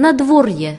надворье